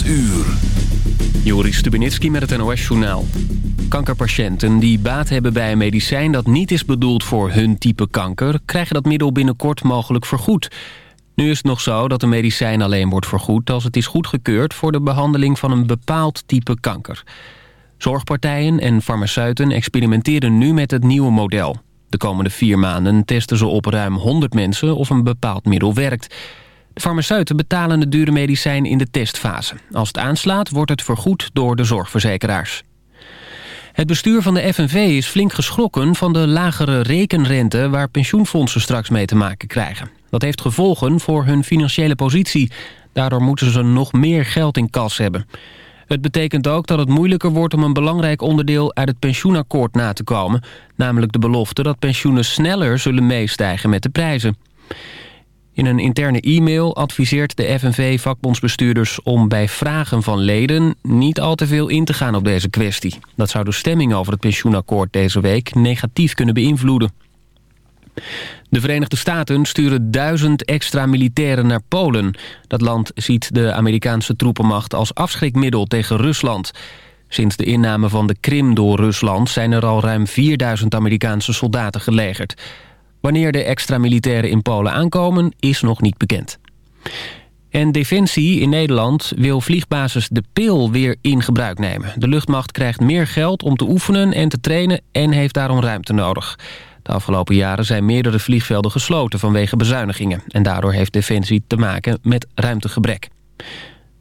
8 uur. Joris Stubenitski met het NOS-journaal. Kankerpatiënten die baat hebben bij een medicijn dat niet is bedoeld voor hun type kanker... krijgen dat middel binnenkort mogelijk vergoed. Nu is het nog zo dat een medicijn alleen wordt vergoed... als het is goedgekeurd voor de behandeling van een bepaald type kanker. Zorgpartijen en farmaceuten experimenteren nu met het nieuwe model. De komende vier maanden testen ze op ruim 100 mensen of een bepaald middel werkt... De farmaceuten betalen het dure medicijn in de testfase. Als het aanslaat wordt het vergoed door de zorgverzekeraars. Het bestuur van de FNV is flink geschrokken van de lagere rekenrente... waar pensioenfondsen straks mee te maken krijgen. Dat heeft gevolgen voor hun financiële positie. Daardoor moeten ze nog meer geld in kas hebben. Het betekent ook dat het moeilijker wordt om een belangrijk onderdeel uit het pensioenakkoord na te komen. Namelijk de belofte dat pensioenen sneller zullen meestijgen met de prijzen. In een interne e-mail adviseert de FNV vakbondsbestuurders om bij vragen van leden niet al te veel in te gaan op deze kwestie. Dat zou de stemming over het pensioenakkoord deze week negatief kunnen beïnvloeden. De Verenigde Staten sturen duizend extra militairen naar Polen. Dat land ziet de Amerikaanse troepenmacht als afschrikmiddel tegen Rusland. Sinds de inname van de Krim door Rusland zijn er al ruim 4000 Amerikaanse soldaten gelegerd. Wanneer de extra militairen in Polen aankomen, is nog niet bekend. En Defensie in Nederland wil vliegbasis De Pil weer in gebruik nemen. De luchtmacht krijgt meer geld om te oefenen en te trainen en heeft daarom ruimte nodig. De afgelopen jaren zijn meerdere vliegvelden gesloten vanwege bezuinigingen. En daardoor heeft Defensie te maken met ruimtegebrek.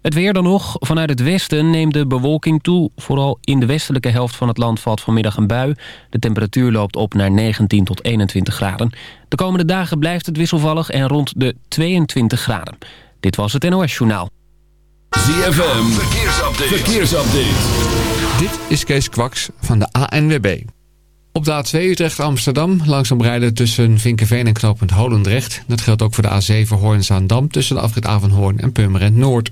Het weer dan nog. Vanuit het westen neemt de bewolking toe. Vooral in de westelijke helft van het land valt vanmiddag een bui. De temperatuur loopt op naar 19 tot 21 graden. De komende dagen blijft het wisselvallig en rond de 22 graden. Dit was het NOS Journaal. ZFM, verkeersupdate. verkeersupdate. Dit is Kees Kwaks van de ANWB. Op de A2 Utrecht-Amsterdam langzaam rijden tussen Vinkenveen en knooppunt Holendrecht. Dat geldt ook voor de A7 Hoorn-Zaandam tussen de afrit Avanhoorn en Purmerend Noord.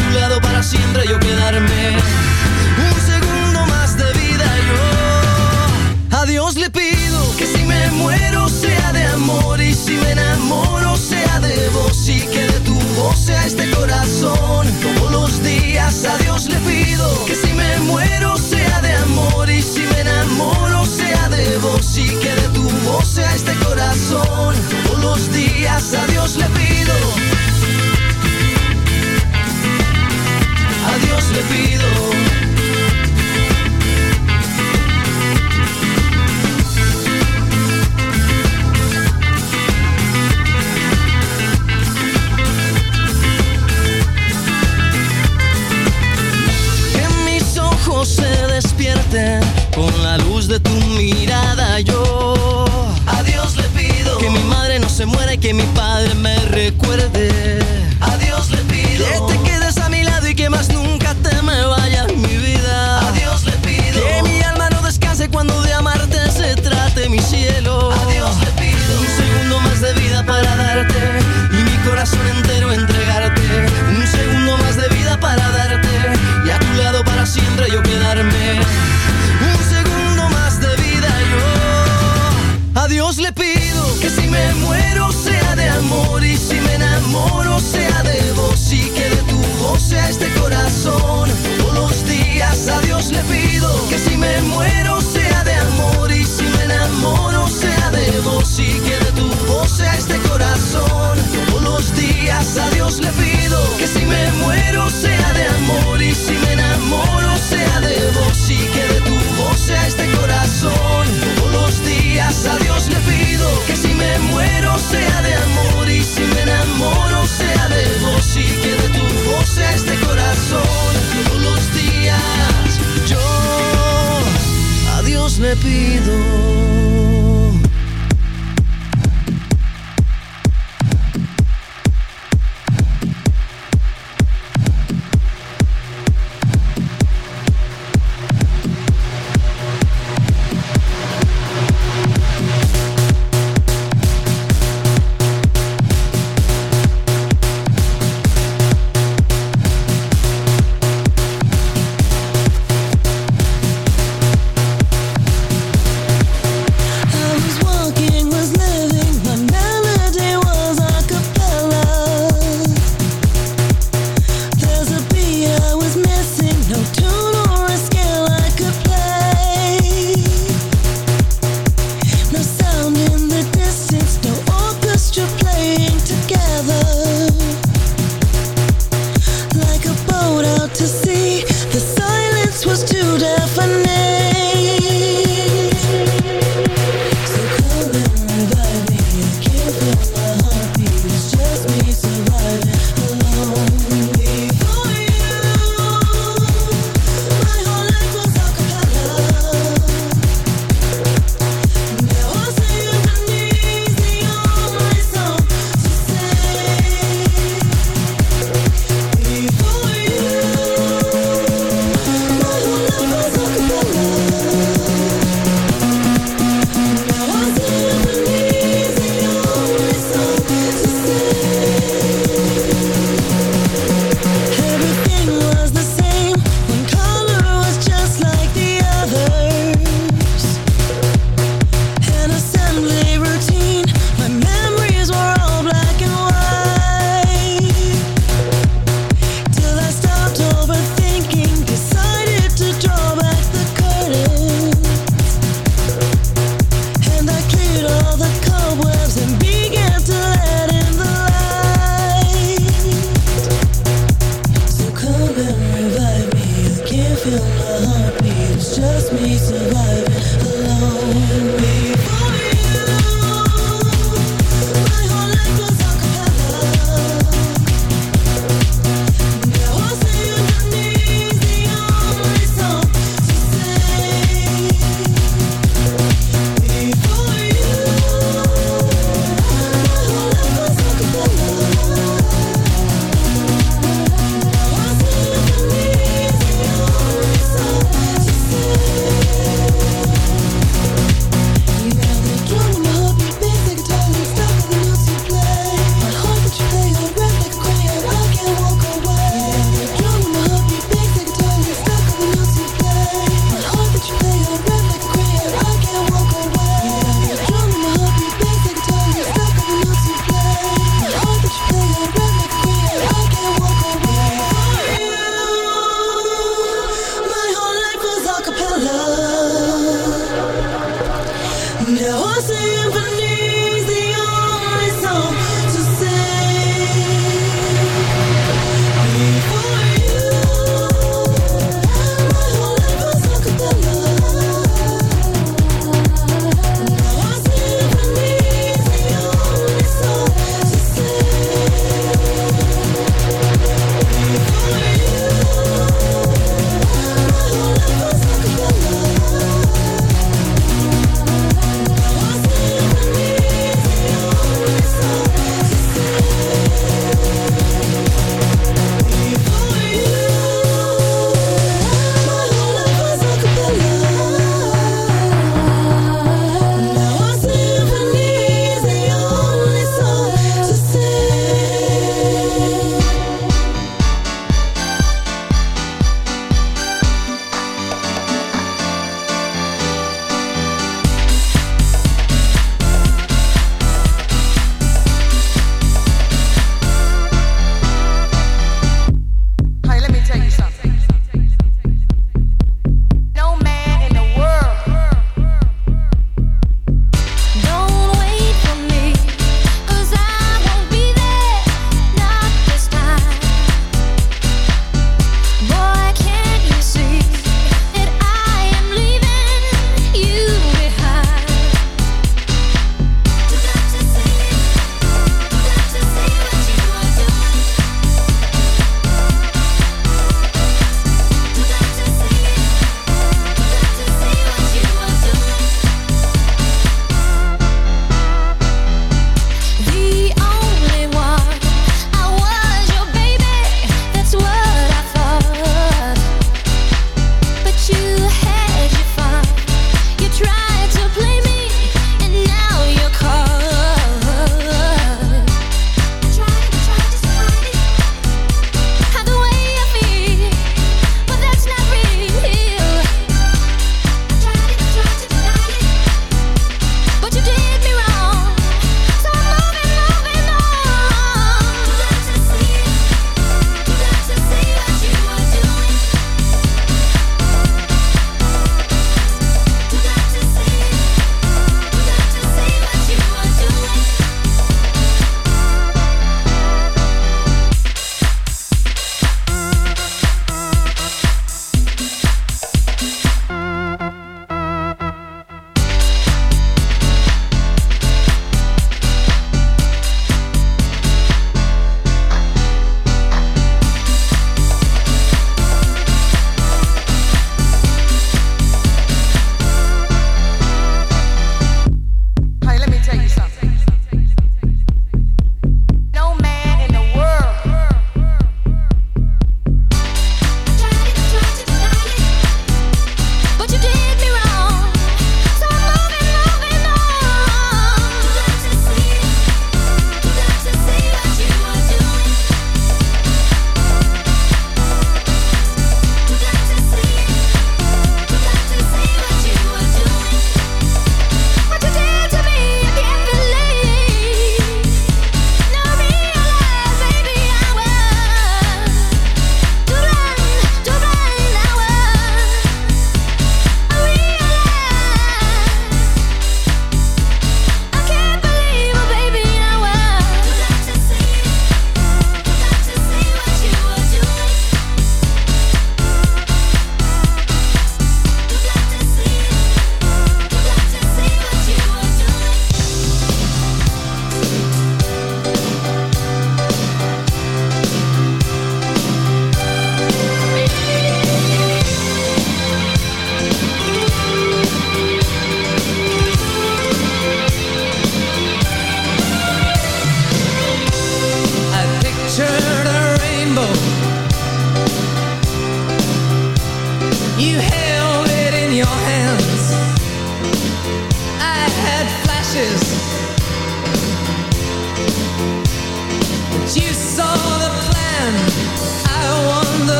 Cupido.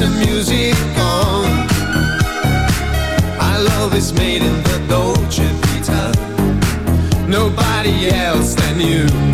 lights music on. Our love is made in the Dolce Vita. Nobody else than you.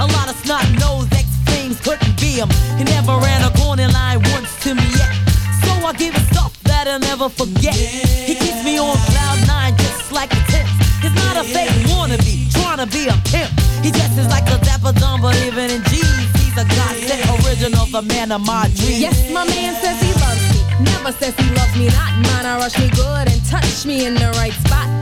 A lot of snot nose ex things couldn't be him. He never ran a corner line once to me yet. So I give him stuff that I'll never forget. He keeps me on cloud nine just like a tip. He's not a fake wannabe, trying to be a pimp. He dresses like a dapper dumb, but even in jeans, he's a godsend original, the man of my dreams. Yes, my man says he loves me. Never says he loves me not. Mine, I rush me good and touch me in the right spot.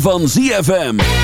van ZFM.